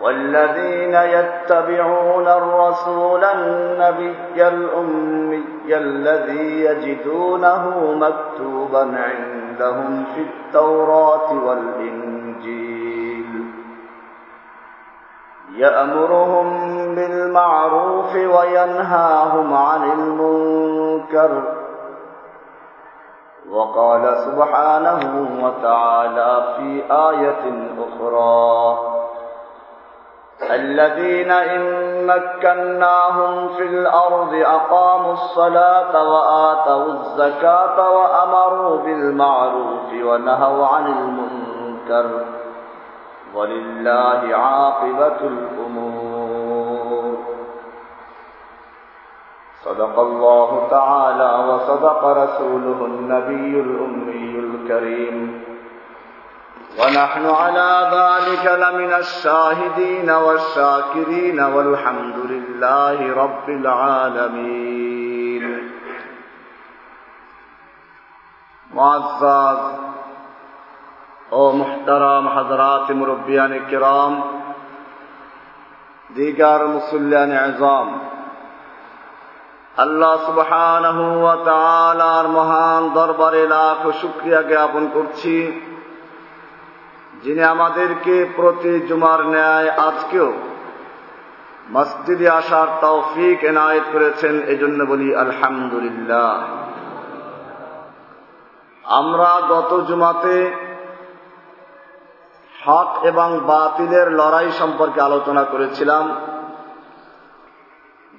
والذين يتبعون الرسول النبي الأمي الذي يجدونه مكتوبا عندهم في التوراة والإنجيل. يأمرهم بالمعروف وينهاهم عن المنكر. وقال سبحانه وتعالى في آية أخرى الذين إن مكناهم في الأرض أقاموا الصلاة وآتوا الزكاة وأمروا بالمعروف ونهوا عن المنكر ولله عاقبة الأمور. صدق الله تعالى وصدق رسوله النبي الأمي الكريم. ونحن على ذلك لمن الشاهدين والشاكرين والحمد لله رب العالمين معزز ও মুহতারাম হজরাত মুরব্বিয়ান কিরাম দিগার মুসল্লান আজম আল্লাহ সুবহানাহু ওয়া তাআলার মহান দরবারে লাখ শুকরিয়া জ্ঞাপন করছি যিনি আমাদেরকে প্রতি জুমার ন্যায় আজকেও মসজিদে আসার তৌফিক এনায়েত করেছেন, এজন্য বলি আলহামদুলিল্লাহ। আমরা গত জুমাতে হক এবং বাতিলের লড়াই সম্পর্কে আলোচনা করেছিলাম,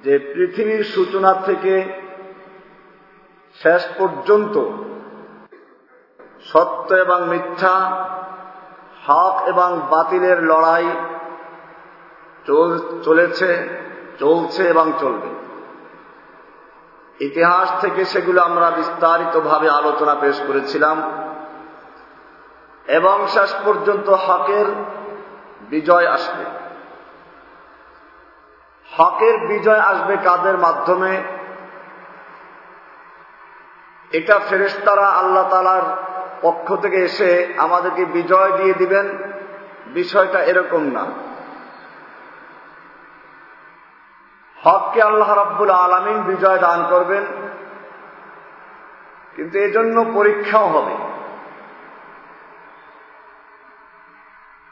যে পৃথিবীর সূচনা থেকে শেষ পর্যন্ত সত্য এবং মিথ্যা হক এবং বাতিলের লড়াই চলেছে, চলছে এবং চলবে। ইতিহাস থেকে সেগুলো আমরা বিস্তারিতভাবে আলোচনা পেশ করেছিলাম এবং শেষ পর্যন্ত হকের বিজয় আসবে। হকের বিজয় আসবে কাদের মাধ্যমে? এটা ফেরেস্তারা আল্লাহ তালার পক্ষ থেকে এসে আমাদেরকে বিজয় দিয়ে দিবেন। বিষয়টা এরকম না। হককে আল্লাহ রাব্বুল আলমিন বিজয় দান করবেন। কিন্তু এজন্য পরীক্ষাও হবে।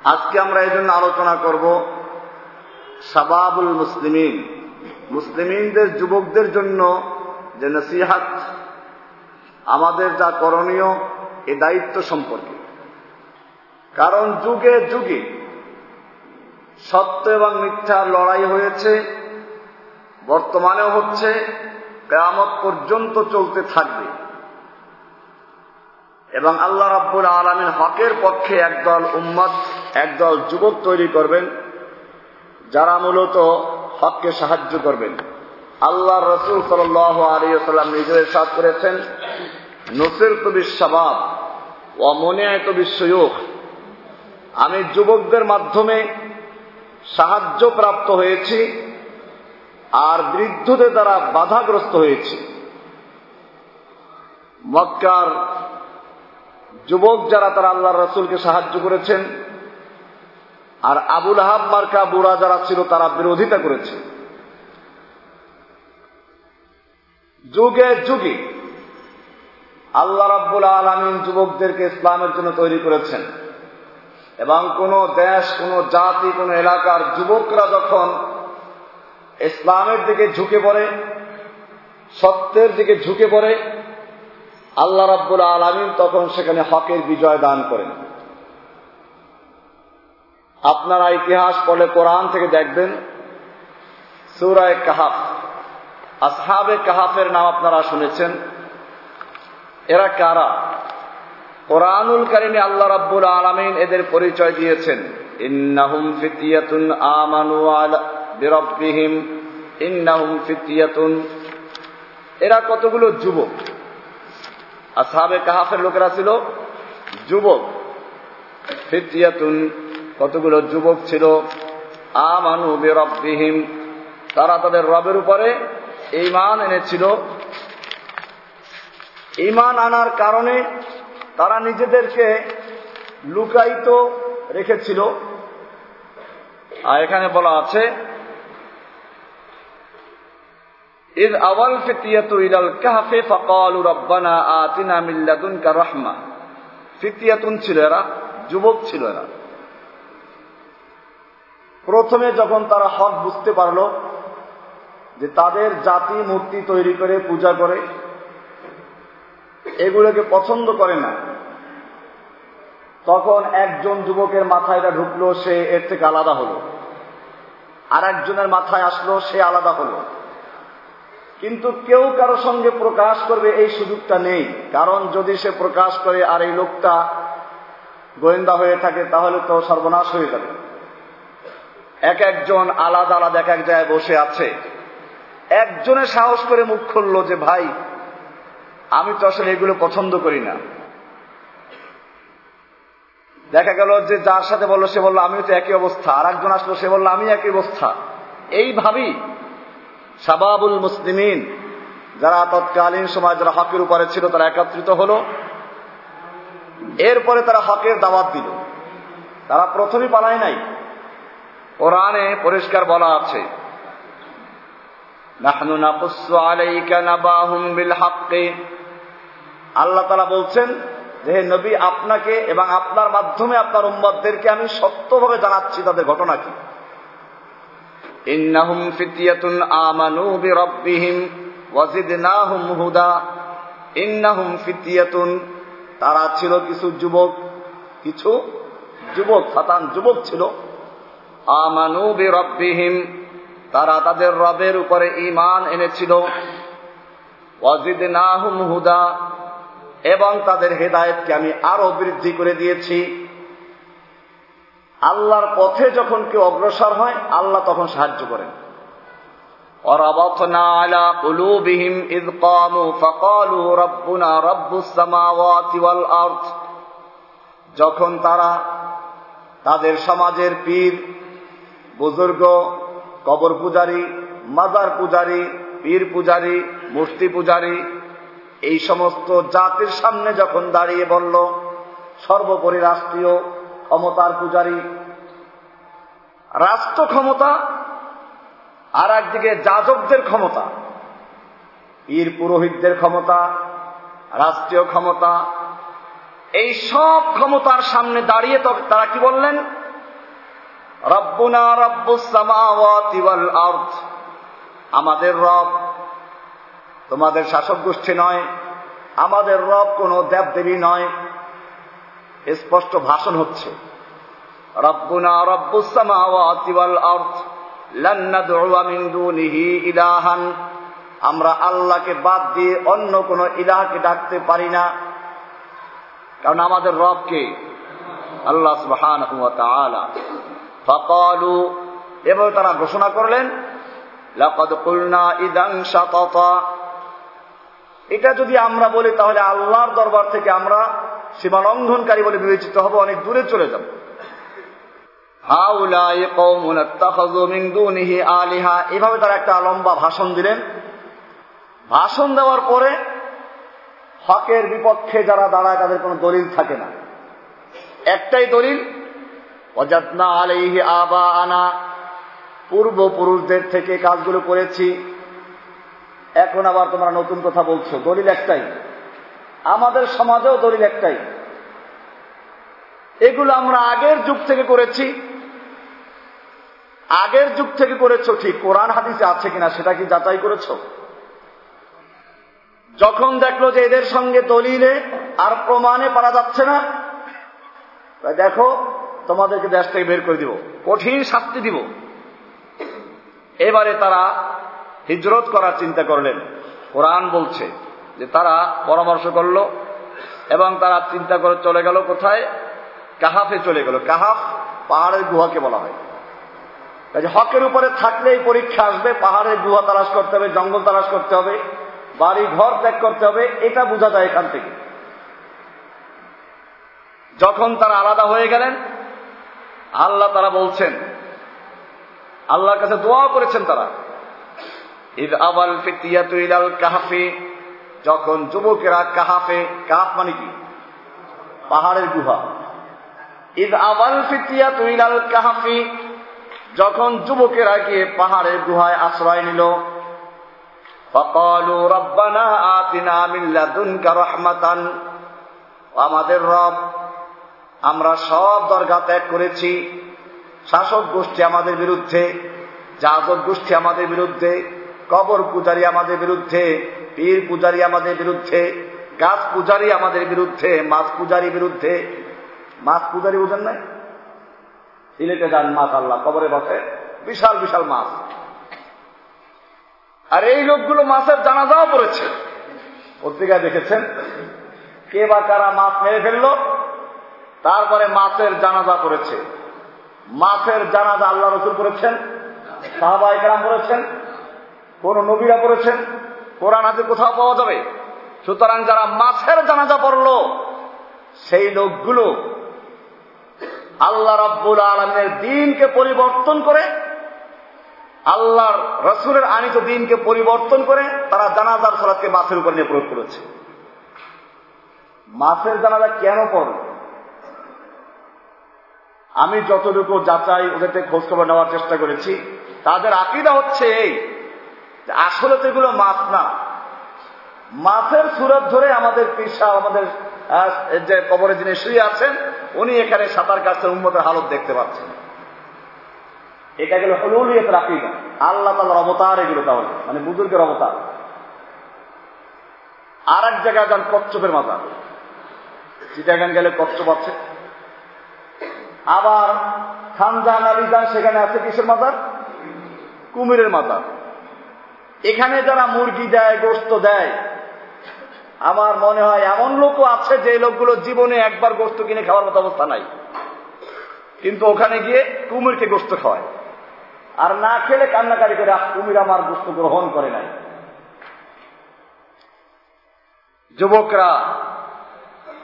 আজকে আমরা এই জন্য আলোচনা করব সাবাবুল মুসলিমিন। মুসলিমিনদের যুবকদের জন্য যে নসিহাত, আমাদের যা করণীয় এ দায়িত্ব সম্পর্কে। কারণ যুগে যুগে সত্য এবং মিথ্যার লড়াই হয়েছে, বর্তমানেও হচ্ছে, কেয়ামত পর্যন্ত চলতে থাকবে। এবং আল্লাহ রাব্বুল আলমিন হকের পক্ষে একদল উম্মত, একদল যুবক তৈরি করবেন, যারা মূলত হককে সাহায্য করবেন। আল্লাহ রসুল সাল আলিয়াল্লাম নিজের সাথ করেছেন নসির তবির সবাব ও মনে এত বিশ্বয়োগ আমি যুবকদের মাধ্যমে সাহায্য প্রাপ্ত হয়েছি আর বৃদ্ধদের দ্বারা বাধাগ্রস্ত হয়েছি। মক্কার যুবক যারা, তারা আল্লাহ রসুলকে সাহায্য করেছেন আর আবুল আহাব মার্কা বুড়া যারা ছিল, তারা বিরোধিতা করেছে। যুগে যুগে আল্লাহ রাব্বুল আলমিন যুবকদেরকে ইসলামের জন্য তৈরি করেছেন। এবং কোন দেশ, কোন জাতি, কোন এলাকার যুবকরা যখন ইসলামের দিকে ঝুঁকে পড়ে, সত্যের দিকে ঝুঁকে পড়ে, আল্লাহ রাব্বুল আলমিন তখন সেখানে হকের বিজয় দান করেন। আপনারা ইতিহাস পড়লে কোরআন থেকে দেখবেন সুরায় কাহাফ, আসহাবে কাহাফের নাম আপনারা শুনেছেন। এরা কারা? কোরআনুল কারিমে আল্লাহ রাব্বুল আলমিন এদের পরিচয় দিয়েছেন। ইন্নাহুম ফিতিয়াতুন আমানু আলা বিরব্বিহিম। ইন্নাহুম ফিতিয়াতুন এরা কতগুলো যুবক? আসহাবে কাহাফের লোকেরা ছিল যুবক। ফিতিয়াতুন কতগুলো যুবক ছিল? আমানু বিরব্বিহিম। তারা তাদের রবের উপরে ইমান এনেছিল। ইমান আনার কারণে তারা নিজেদেরকে লুকায়িত রেখেছিল আর এখানে বলা আছে إذ أول فتية إلى الكهف فقالوا ربنا آتنا من لدنك رحمة فتية ছিল এরা যুবক ছিল এরা প্রথমে যখন তারা হক বুঝতে পারল যে তাদের জাতি মূর্তি তৈরি করে পূজা করে এগুলোকে পছন্দ করে না। তখন একজন যুবকের মাথায় এটা ঢুকলো, সে এর থেকে আলাদা হলো। আর একজনের মাথায় আসলো, সে আলাদা হলো। কিন্তু কেউ কারও সঙ্গে প্রকাশ করবে এই সুযোগটা নেই। কারণ যদি সে প্রকাশ করে আর এই লোকটা গোয়েন্দা হয়ে থাকে, তাহলে তো সর্বনাশ হয়ে যাবে। এক একজন আলাদা আলাদা এক এক জায়গায় বসে আছে। একজনে সাহস করে মুখ খুললো যে, ভাই আমি তো আসলে এগুলো পছন্দ করি না। দেখা গেল যে যার সাথে বলল সে বলল, আমিও তো একই অবস্থা। আর একজন আসলো, সে বলল আমি একই অবস্থা। এইভাবেই সাবাবুল মুসলিমিন, যারা তৎকালীন সময় যারা হকের উপরে ছিল, তারা একত্রিত হল। এরপরে তারা হকের দাওয়াত দিল। তারা প্রথমে পালায় নাই। কোরআনে পরিষ্কার বলা আছে আল্লাহ তালা বলছেন, যে হে নবী, আপনাকে এবং আপনার মাধ্যমে আপনার উম্মদদেরকে আমি সত্যভাবে জানাচ্ছি তাদের ঘটনা কি। ইন্নাহুম ফিতিয়াতুন আমানু বিরাব্বিহিম ওয়াজিদনাহুম হুদা। ইন্নাহুম ফিতিয়াতুন, তারা ছিল কিছু যুবক কিছু যুবক ফাতান যুবক ছিল। আমানু বি বিরাব্বিহিম তারা তাদের রবের উপরে ইমান এনেছিল ওয়াজিদনাহুম হুদা এবং তাদের হেদায়েতকে আমি আরো বৃদ্ধি করে দিয়েছি আল্লাহর পথে যখন কেউ অগ্রসর হয় আল্লাহ তখন সাহায্য করেন وربطنا على قلوبهم إذ قاموا فقالوا ربنا رب السماوات والأرض যখন তারা তাদের সমাজের পীর বুজুর্গ কবর পূজারী, মাজার পূজারী, পীর পূজারী, মূর্তি পূজারী, এই সমস্ত জাতির সামনে যখন দাঁড়িয়ে বলল, সর্বোপরি রাষ্ট্রীয় ক্ষমতার পূজারী, রাষ্ট্র ক্ষমতা আর একদিকে যাজকদের ক্ষমতা, পীর পুরোহিতদের ক্ষমতা, রাষ্ট্রীয় ক্ষমতা, এই সব ক্ষমতার সামনে দাঁড়িয়ে তারা কি বললেন? রব্বুনা রব্বুসামাওয়াতি ওয়াল আরদ। আমাদের রব তোমাদের শাসক গোষ্ঠী নয়, আমাদের রব কোন দেবদেবী নয়। স্পষ্ট ভাষণ হচ্ছে। রব্বুনা রব্বুসামাওয়াতি ওয়াল আরদ, লান নাদউয়া মিন দুনিহি ইলাহান। আমরা আল্লাহকে বাদ দিয়ে অন্য কোন ইলাহকে ডাকতে পারি না। কারণ আমাদের রবকে আল্লাহ সুবহানাহু ওয়া তাআলা ফাকালু এবার তারা ঘোষণা করলেন এটা যদি আমরা বলি, তাহলে আল্লাহর দরবার থেকে আমরা সীমা লঙ্ঘনকারী বলে বিবেচিত হব, অনেক দূরে চলে যাব। এভাবে তারা একটা লম্বা ভাষণ দিলেন। ভাষণ দেওয়ার পরে হকের বিপক্ষে যারা দাঁড়ায়, তাদের কোনো দলিল থাকে না। একটাই দলিল অজাতনা আলাইহি আবা আনা পূর্বপুরুষদের থেকে কাজগুলো করেছি। এখন আবার তোমরা নতুন কথা বলছো। দলিল একটাই। আমাদের সমাজেও দলিল একটাই। এগুলো আমরা আগের যুগ থেকে করেছি। আগের যুগ থেকে করেছ ঠিক। কোরআন হাদিসে আছে কিনা সেটা কি যাচাই করেছ? যখন দেখল যে এদের সঙ্গে দলিলে আর প্রমাণে পারা যাচ্ছে না দেখো তোমাদেরকে দেশ থেকে বের করে দিব। কঠিন শাস্তি দিব। এবারে তারা হিজরত করার চিন্তা করলেন। কোরআন বলছে যে তারা পরামর্শ করল এবং তারা চিন্তা করে চলে গেল কোথায়? কাহাফে চলে গেল। কাহাফ পাহাড়ের গুহাকে বলা হয়। হকের উপরে থাকলেই পরীক্ষা আসবে, পাহাড়ের গুহা তালাশ করতে হবে, জঙ্গল তালাশ করতে হবে, বাড়ি ঘর ত্যাগ করতে হবে, এটা বোঝা যায় এখান থেকে। যখন তারা আলাদা হয়ে গেলেন আল্লাহ তারা বলছেন, আল্লাহর কাছে দোয়া করেছেন তারা। ঈদ আবাল ফিতিয়াত ইলাল কাহাফে, যখন যুবকেরা কাহাফে, কাহাফ মানে কি? পাহাড়ের গুহা। ঈদ আবাল ফিতিয়াত ইলাল কাহাফি, যখন যুবকেরা গিয়ে পাহাড়ের গুহায় আশ্রয় নিল, ফকালু রব্বানা আতিনা মিল্লাদুনকা রাহমাতান আমাদের রব আমরা সব দরগা ত্যাগ করেছি। শাসক গোষ্ঠী আমাদের বিরুদ্ধে, যাজক গোষ্ঠী আমাদের বিরুদ্ধে, কবর পূজারি আমাদের বিরুদ্ধে, পীর পূজারি আমাদের বিরুদ্ধে, গাছ পূজারি আমাদের বিরুদ্ধে, মাছ পূজারি বিরুদ্ধে। মাছ পূজারি বুঝেন নাই? সিলেটে যান মাছ আল্লাহ, কবরে বসে। বিশাল বিশাল মাছ। আর এই লোকগুলো মাছের জানাজাও পড়েছে। পত্রিকায় দেখেছেন? কে বা কারা মাছ মেরে ফেলল? তারপরে মাছের জানাজা করেছে। মাছের জানাজা আল্লাহ রসুল করেছেন সাহাবাই কালাম করেছেন, কোন নবীরা করেছেন, কোরআন হাতে কোথাও পাওয়া যাবে? সুতরাং যারা মাছের জানাজা পড়ল, সেই লোকগুলো আল্লাহ রাব্বুল আলমের দিনকে পরিবর্তন করে আল্লাহর রসুলের আনিত দিনকে পরিবর্তন করে তারা জানাজার সলাদকে মাছের উপর নিয়ে প্রয়োগ করেছে। মাছের জানাজা কেন পড়ল? আমি যতটুকু যাচাই ওদেরকে খোঁজখবর নেওয়ার চেষ্টা করেছি, তাদের আকিদা হচ্ছে এই আসলে তো এগুলো মাছ না। মাছের সুরত ধরে আমাদের পেশা আমাদের যে কবরে যিনি শুয়ে আছেন, উনি এখানে সাঁতার কাছে উন্মতের হালত দেখতে পাচ্ছেন। এটা গেল হলুলিয়ত রাকিদা আল্লাহ তালার অবতার এগুলো তাহলে মানে বুজুর্গের অবতার। আর এক জায়গায় যান কচ্ছপের মাথা চিটাগান গেলে কচ্ছপ আছে। আবার খানজান আলিজান সেখানে আছে কিসের মাজার? কুমিরের মাজার। এখানে যারা মুরগি দেয়, গোস্ত দেয়, আমার মনে হয় এমন লোকও আছে যে লোকগুলো জীবনে একবার গোস্ত কিনে খাওয়ার মতো অবস্থা নাই। কিন্তু ওখানে গিয়ে কুমিরকে গোস্ত খাওয়ায়। আর না খেলে কান্নাকারি করে কুমির আমার গোস্ত গ্রহণ করে নাই। যুবকরা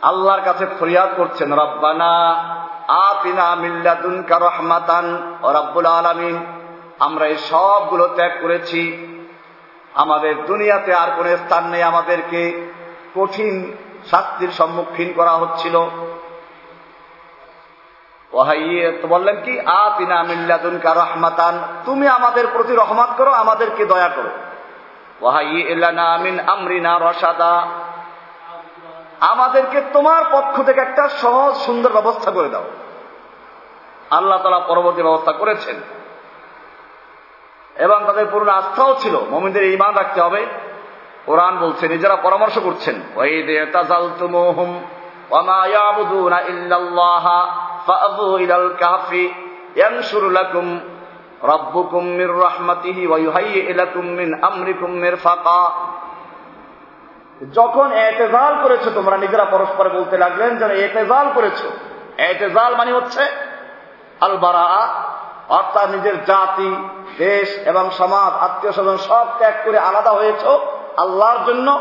আল্লাহর কাছে ফরিয়াদ করছেন, রব্বানা আতিনা মিল্লাদুনকা রহমাতান। ও রব্বুল আলমিন, আমরা এই সবগুলো ত্যাগ করেছি। আমাদের দুনিয়াতে আর কোন স্থান নেই আমাদেরকে কঠিন শাস্তির সম্মুখীন করা হচ্ছিল। বললেন কি? আতিনা মিল্লাদুনকা রহমাতান। তুমি আমাদের প্রতি রহমাত করো, আমাদেরকে দয়া করো। ওয়াহাই ইলানা মিন আমরিনা রসাদা আমাদেরকে তোমার পক্ষ থেকে একটা সহজ, সুন্দর ব্যবস্থা করে দাও। আল্লাহ তালা পরবর্তী ব্যবস্থা করেছেন। এবং তাদের পূর্ণ আস্থাও ছিল। মমিনদের ইমান রাখতে হবে। কোরআন বলছে, নিজেরা পরামর্শ করছেন। রব্বুকুম মির রাহমাতিহি ওয়া ইউহাইয়্যি লাকুম মিন আমরিকুম মিরফাকা। যখন এতেজাল করেছ, তোমরা নিজেরা পরস্পর বলতে লাগলেন যেন এতেজাল করেছ। এতেজাল মানে হচ্ছে আলবারা অর্থাৎ নিজের জাতি, দেশ এবং সমাজ আত্মীয় স্বজন সব ত্যাগ করে আলাদা হয়েছ আল্লাহর জন্য।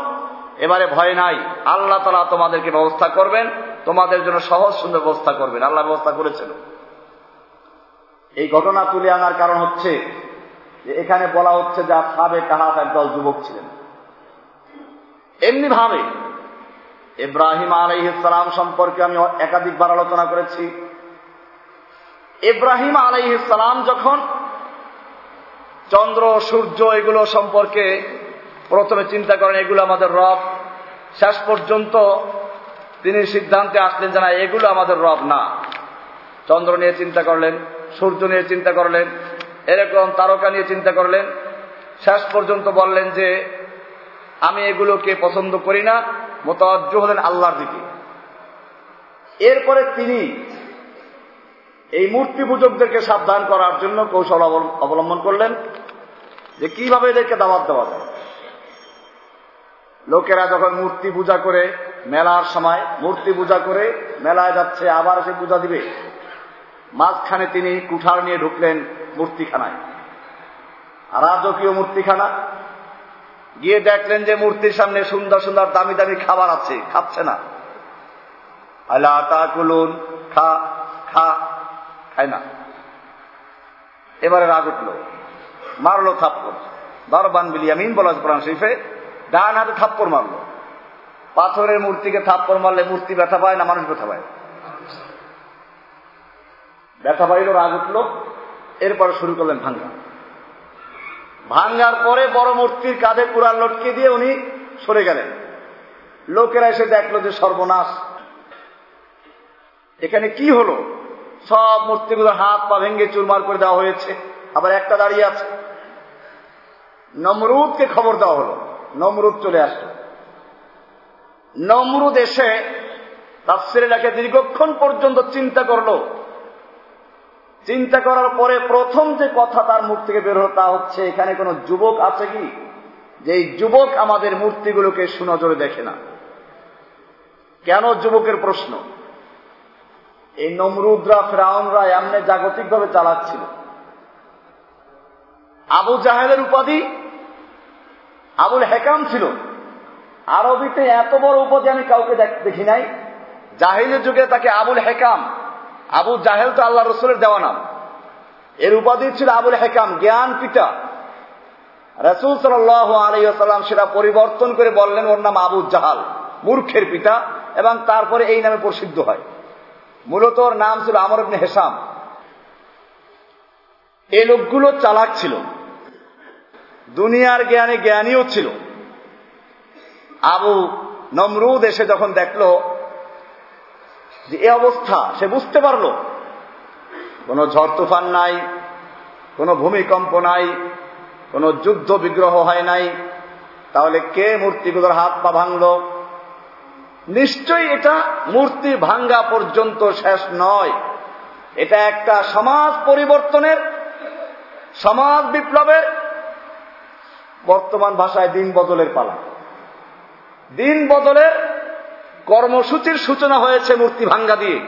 এবারে ভয় নাই, আল্লাহ তালা তোমাদেরকে ব্যবস্থা করবেন, তোমাদের জন্য সহজ, সুন্দর ব্যবস্থা করবেন। আল্লাহ ব্যবস্থা করেছিল এই ঘটনা তুলে আনার কারণ হচ্ছে যে এখানে বলা হচ্ছে যে সাবে কাহাফ একদল যুবক ছিলেন। এমনি ভাবে ইব্রাহিম আলাইহিসালাম সম্পর্কে আমি একাধিকবার আলোচনা করেছি। ইব্রাহিম আলাইহিসালাম যখন চন্দ্র, সূর্য এগুলো সম্পর্কে প্রথমে চিন্তা করেন, এগুলো আমাদের রব। শেষ পর্যন্ত তিনি সিদ্ধান্তে আসলেন যে না, এগুলো আমাদের রব না। চন্দ্র নিয়ে চিন্তা করলেন, সূর্য নিয়ে চিন্তা করলেন, এরকম তারকা নিয়ে চিন্তা করলেন। শেষ পর্যন্ত বললেন যে আমি এগুলোকে পছন্দ করি না মোতাজ্জ হলেন আল্লাহর দিকে। এরপরে তিনি এই মূর্তি পূজকদেরকে সাবধান করার জন্য কৌশল অবলম্বন করলেন যে কীভাবে এদেরকে দাওয়াত দেওয়া যায়। লোকেরা যখন মূর্তি পূজা করে মেলার সময়, মূর্তি পূজা করে মেলায় যাচ্ছে, আবার সে পূজা দিবে, মাঝখানে তিনি কুঠার নিয়ে ঢুকলেন মূর্তিখানায়। রাজকীয় মূর্তিখানা গিয়ে দেখলেন যে মূর্তির সামনে সুন্দর সুন্দর দামি দামি খাবার আছে, খাচ্ছে না। আল্লাহ তাকুলুন, খা খা, খায় না। এবারে রাগ উঠল। মারলো থাপ্পর দরবান বিলিয়ামিন বলা কোরআন শরীফে। ডান হাতে থাপ্পর মারলো। পাথরের মূর্তিকে থাপ্পর মারলে মূর্তি ব্যথা পায় না মানুষ ব্যথা পায়? ব্যথা পাইল রাগ উঠল। এরপরে শুরু করলেন ভাঙ্গা। ভাঙ্গার পরে বড় মূর্তির কাঁধে কুড়াল লটকে দিয়ে উনি সরে গেলেন। লোকেরা এসে দেখল যে সর্বনাশ। এখানে কি হলো? সব মূর্তিগুলোর হাত পা ভেঙ্গে চুরমার করে দেওয়া হয়েছে। আবার একটা দাঁড়িয়ে আছে। নমরুদকে খবর দেওয়া হলো। নমরুদ চলে আসলো। নমরুদ এসে তাফসিরাকে দীর্ঘক্ষণ পর্যন্ত চিন্তা করল। চিন্তা করার পরে প্রথম যে কথা তার মুখ থেকে বের হলো তা হচ্ছে, এখানে কোনো যুবক আছে কি? যে এই যুবক আমাদের মূর্তিগুলোকে সুনজরে দেখে না। কেন যুবকের প্রশ্ন? এই নমরুদরা, ফ্রাউনরা এমনি জাগতিকভাবে চালাচ্ছিল। আবু জাহেলের উপাধি, আবুল হেকাম ছিল। আরবিতে এত বড় উপাধি আমি কাউকে দেখি নাই। জাহিলের যুগে তাকে আবুল হেকাম আবু জাহেল তো আল্লাহ রসুলের দেওয়া নাম। এর উপাধি ছিল আবুল হেকাম, জ্ঞান পিতা। রসুল সাল্লাম সেটা পরিবর্তন করে বললেন, ওর নাম আবু জাহাল, মূর্খের পিতা এবং তারপরে এই নামে প্রসিদ্ধ হয়। মূলত ওর নাম ছিল আমর ইবনে হেসাম। এই লোকগুলো চালাক ছিল। দুনিয়ার জ্ঞানে জ্ঞানীও ছিল। আবু নমরুদ এসে যখন দেখল যে এ অবস্থা, সে বুঝতে পারল। কোনো ঝড় তুফান নাই, কোনো ভূমিকম্প নাই, কোনো যুদ্ধ বিগ্রহ হয় নাই, তাহলে কে মূর্তিগুলোর হাত পা ভাঙল? নিশ্চয়ই এটা মূর্তি ভাঙ্গা পর্যন্ত শেষ নয়। এটা একটা সমাজ পরিবর্তনের, সমাজ বিপ্লবের, বর্তমান ভাষায় দিন বদলের পালা। দিন বদলের কর্মসূচির সূচনা হয়েছে মূর্তি ভাঙ্গা দিয়ে।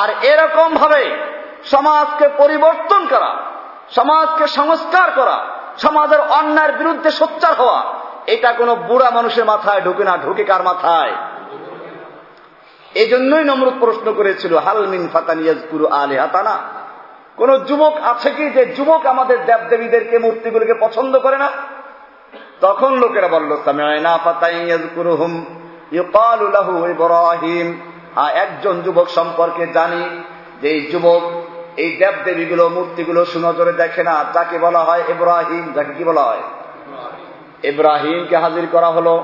আর এরকম ভাবে সমাজকে পরিবর্তন করা, সমাজকে সংস্কার করা, সমাজের অন্যায়ের বিরুদ্ধে সোচ্চার হওয়া, এটা কোনো বুড়া মানুষের মাথায় ঢুকে না, ঢুকে কার মাথায়? এই জন্যই নমরুদ প্রশ্ন করেছিল হালমিন ফাতানিয়াজ গুরু আলে হাতানা কোন যুবক আছে কি যে যুবক আমাদের দেবদেবীদেরকে, মূর্তিগুলোকে পছন্দ করে না? তখন লোকেরা বলল সামিয়ানা ফাতাইয়াজ গুরুহুম ইউকালুলাহু ইব্রাহিম। একজন যুবক সম্পর্কে জানি যে এই যুবক এই দেবদেবীগুলো, মূর্তিগুলো সুনজরে দেখে না। যাকে বলা হয় ইব্রাহিম, যাকে কি বলা হয়? ইব্রাহিমকে হাজির করা হলো।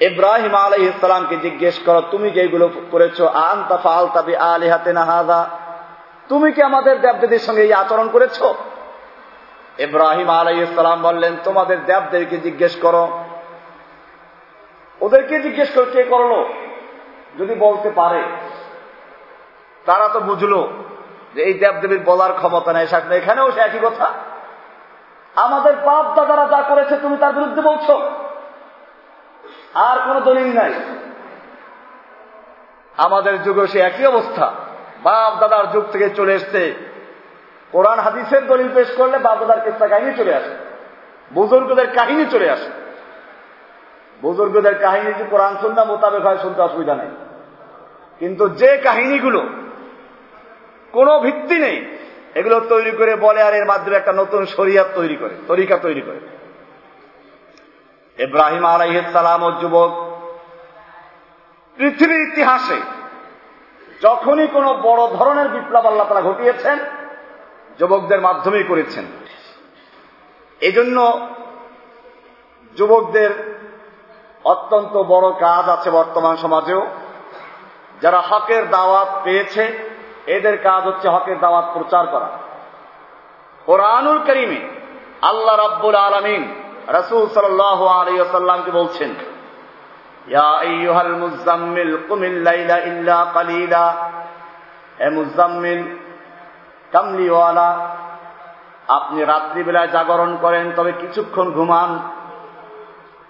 ইব্রাহিম আলহ ইসলামকে জিজ্ঞেস করো, তুমি যে এগুলো করেছ? আন্তা ফাল আলি হাতে তুমি কি আমাদের দেবদেবীর সঙ্গে এই আচরণ করেছ? ইব্রাহিম আলাই ইসলাম বললেন, তোমাদের দেবদেবীকে জিজ্ঞেস করো ওদেরকে জিজ্ঞেস করো কে করল? যদি বলতে পারে। তারা তো বুঝলো যে এই দেবদেবীর বলার ক্ষমতা নেই শাক এখানেও সে একই কথা। আমাদের বাপ দাদারা যা করেছে, তুমি তার বিরুদ্ধে বলছো। আর কোন দলিল নাই। আমাদের যুগে সে একই অবস্থা। বাপ দাদার যুগ থেকে চলে এসছে। কোরআন হাদিসের দলিল পেশ করলে বাপ দাদার কেসা কাহিনী চলে আসে। বুজুর্গদের কাহিনী চলে আসে। বুজুর্গদের কাহিনী যে কোরআন শুননা মোতাবেক হয়, শুনতে অসুবিধা নেই। কিন্তু যে কাহিনীগুলো, কোনো ভিত্তি নেই, এগুলো তৈরি করে বলে আর এর মাধ্যমে একটা নতুন শরিয়াত তৈরি করে, তরিকা তৈরি করে। ইব্রাহিম আলাইসালাম ও যুবক, পৃথিবীর ইতিহাসে যখনই কোনো বড় ধরনের বিপ্লব আল্লাহ তারা ঘটিয়েছেন, যুবকদের মাধ্যমেই করেছেন। এজন্য যুবকদের অত্যন্ত বড় কাজ আছে বর্তমান সমাজেও। যারা হকের দাওয়াত পেয়েছে, এদের কাজ হচ্ছে হকের দাওয়াত প্রচার করা। কোরআনুল করিমে আল্লাহ রাব্বুল আলমিন রসুল সাল্লাহ আলিয়াল্লামকে বলছেন আপনি রাত্রিবেলায় জাগরণ করেন, তবে কিছুক্ষণ ঘুমান।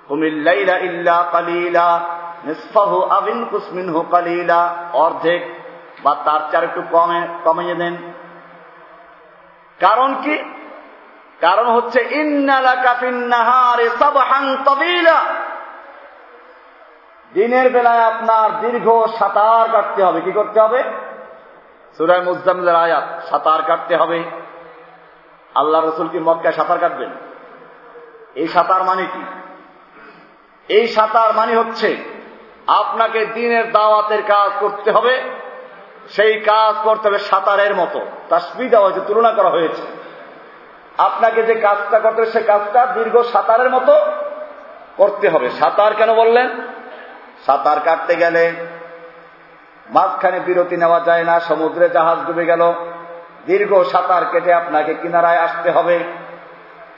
কুমিল লাইলা ইল্লা কালিলা, নিসফাহু আবিন কুসমিনহু কালিলা। অর্ধেক বা তার চার একটু কমে, কমিয়ে দেন। কারণ কি? কারণ হচ্ছে দিনের বেলায় আপনার দীর্ঘ সাঁতার কাটতে হবে। কি করতে হবে? সুরায় মুজামিলের আয়াত, সাঁতার কাটতে হবে। আল্লাহ রসুল কি মক্কায় সাঁতার কাটবেন? এই সাঁতার মানে কি? এই সাঁতার মানে হচ্ছে আপনাকে দিনের দাওয়াতের কাজ করতে হবে, সেই কাজ করতে হবে সাঁতারের মতো। তার সুবিধা হয়েছে, তুলনা করা হয়েছে। আপনাকে যে কাজটা করতে হবে, সে কাজটা দীর্ঘ সাঁতারের মতো করতে হবে। সাঁতার কেন বললেন? সাঁতার কাটতে গেলে মাঝখানে বিরতি নেওয়া যায় না, সমুদ্রে জাহাজ ডুবে গেল। দীর্ঘ সাঁতার কেটে আপনাকে কিনারায় আসতে হবে।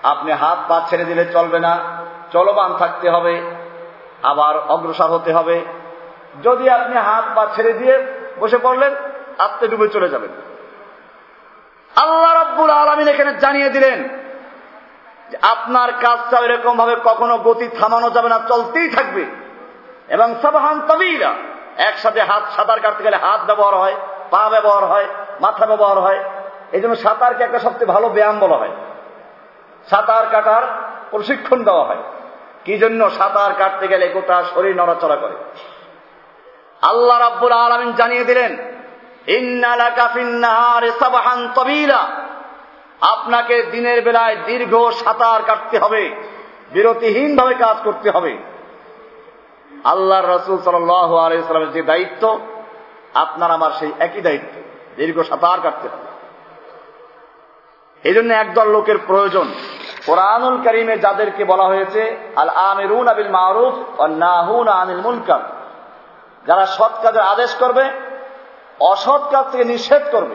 আপনি হাত পা ছেড়ে দিলে চলবে না। চলমান থাকতে হবে, আবার অগ্রসর হতে হবে। যদি আপনি হাত পা ছেড়ে দিয়ে বসে পড়লেন আত্মে ডুবে চলে যাবেন। আল্লাহ রব্বুল আলমিন এখানে জানিয়ে দিলেন যে আপনার কাজটা এরকম ভাবে কখনো গতি থামানো যাবে না, চলতেই থাকবে। এবং সাবহান তবিরা একসাথে হাত সাঁতার কাটতে গেলে হাত ব্যবহার হয়, পা ব্যবহার হয়, মাথা ব্যবহার হয়। এই জন্য সাঁতারকে একটা সবচেয়ে ভালো ব্যায়াম বলা হয়। সাঁতার কাটার প্রশিক্ষণ দেওয়া হয়। কি জন্য সাঁতার কাটতে গেলে গোটা শরীর নড়াচড়া করে? আল্লাহ রাব্বুল আলমিন জানিয়ে দিলেন আপনাকে দিনের বেলায় দীর্ঘ সাঁতার কাটতে হবে বিরতিহীন ভাবে কাজ করতে হবে। আল্লাহ রসুল সাল্লামের যে দায়িত্ব, আপনার আমার সেই একই দায়িত্ব, দীর্ঘ সাঁতার কাটতে হবে। এই জন্য একদল লোকের প্রয়োজন কোরআনুল করিমে যাদেরকে বলা হয়েছে আল আমিরুন আবিল মারুফ নাহুন আনিল মুনকার। যারা সৎ কাজের আদেশ করবে, অসৎ কাজ থেকে নিষেধ করবে।